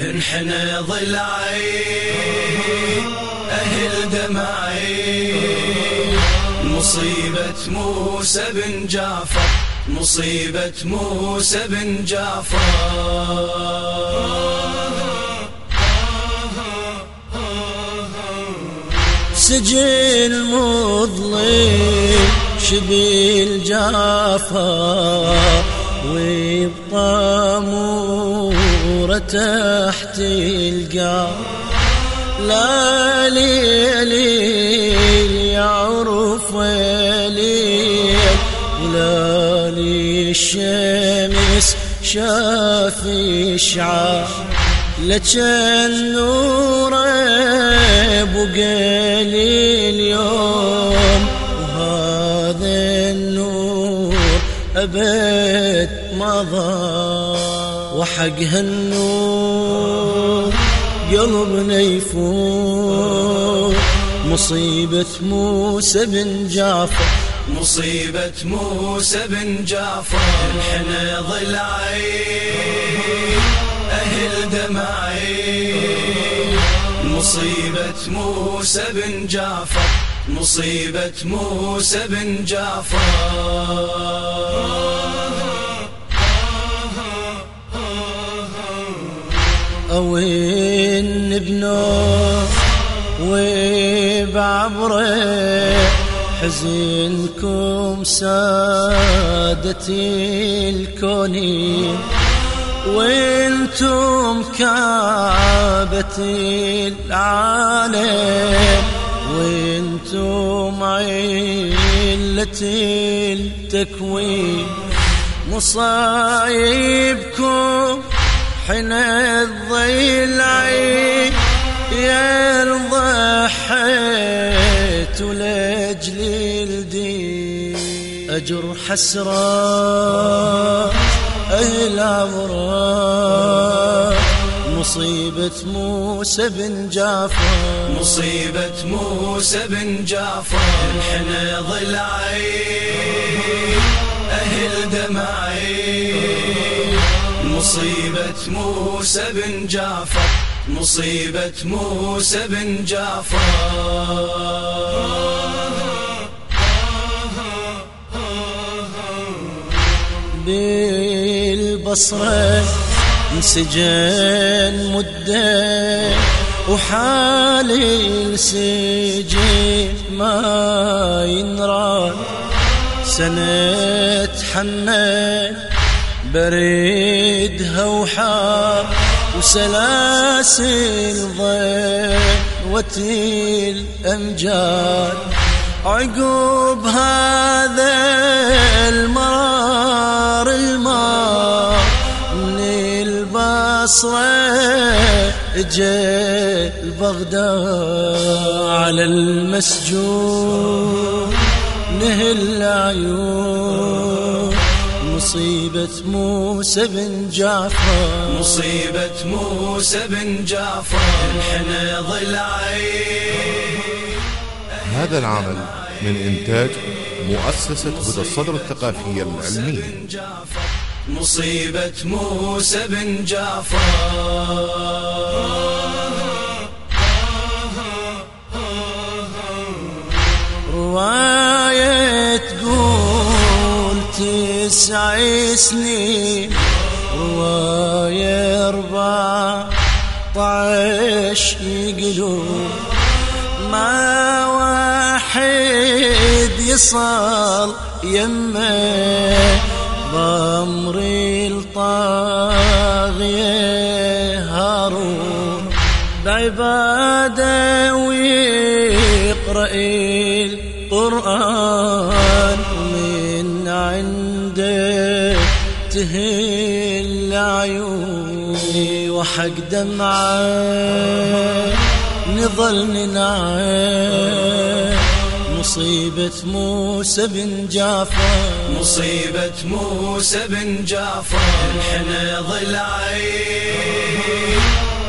انحنى ضلعي أهل دمعي. مصيبة موسى بن جعفر مصيبة موسى بن جعفر. سجن مظلم شبيل جافا وبطامورة تحت القاع لا ليل يعرف ليل ولا للشمس شاف شعار لكن نوره بقالي اليوم وهذا النور أبد مضى. وحق هالنور قلبنا يفور مصيبة موسى بن جعفر. مصيبة موسى بن جعفر. انحنى ضلعي أهل دمعي مصيبة موسى بن جعفر. مصيبة موسى بن جعفر. أوين ابنه وبعبره حزنكم سادتي الكونين وأنتم كعبة العالم وأنتم علة التكوين؟ مصايبكم حين الضيلعين يا ضحيت لأجل الدين. أجر حسرات الأبرار مصيبة موسى بن جعفر. مصيبة موسى بن جعفر. انحنى ضلعي أهل دمعي. مصيبة موسى بن جعفر مصيبة موسى بن جعفر. بالبصرة انسجن مدة وحالي السجن ما ينراد سنة حنان بريدها وحار وسلاسل ضوة الأمجاد عقب هذا المرار المار من البصرة اجى البغداد على المسجون نهل عيون مصيبة موسى بن جعفر. مصيبة موسى بن جعفر. انحنى ضلعي هذا العمل من إنتاج مؤسسة هدى الصدر الثقافية العلمية. مصيبة موسى بن جعفر. تسع سنين رواية أربعة طعش يقلون ما واحد يصل يمه ضمر الطاغية هارون. بعبادة ويقرأ القرآن. تهل عيوني وحق دمعه نظل ننعم مصيبة موسى بن جعفر مصيبة موسى بن جعفر. انحنى ضلعي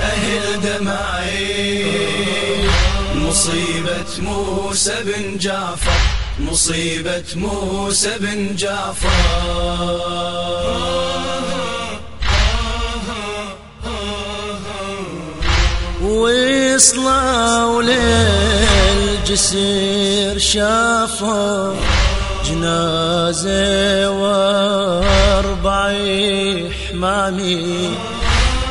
أهل دمعي. مصيبة موسى بن جعفر مصيبة موسى بن جعفر. وصلوا للجسر شافوا جنازة واربع حمامي.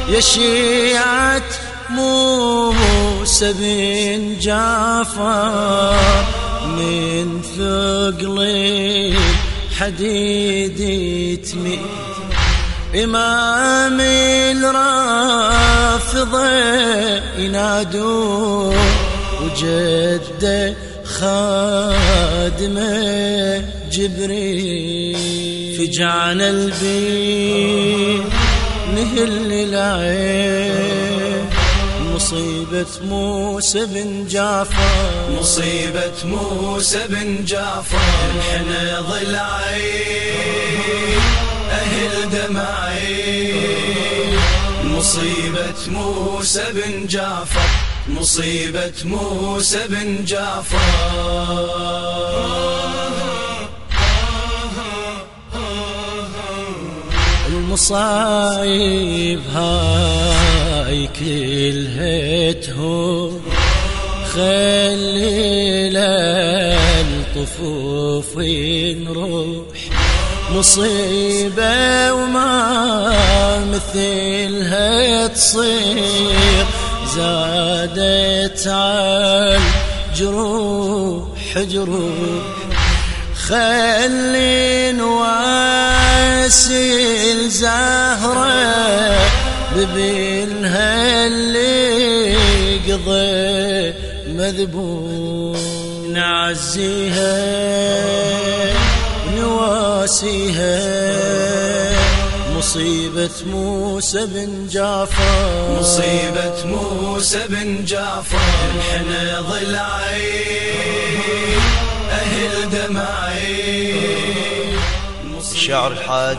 يا شيعة موسى بن جعفر من ثقل الحديد تميت إمام الرافضة ينادون وجده خادمه جبريل فجعنا البيت نهل العين مصيبة موسى بن جعفر. مصيبة موسى بن جعفر انحنى ضلعي دمعي مصيبة موسى بن جعفر مصيبة موسى بن جعفر. المصايب هاي كلها تهون خلي للطفوف نروح مصيبة وما مثلها تصير زادت على جروح جروح. خلي نواسي الزهرة ببينها اللي قضي مذبوح. نعزيها. نواسيها مصيبة موسى بن جعفر. مصيبة موسى بن جعفر. انحنى ضلعي. أهل دمعي. الشاعر الحاج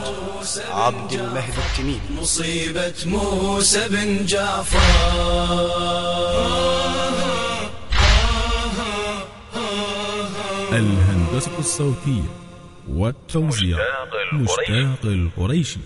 عبد المهدي التميمي. مصيبة موسى بن جعفر. الهندسة الصوتية. والتوزيع. مشتاق القريشي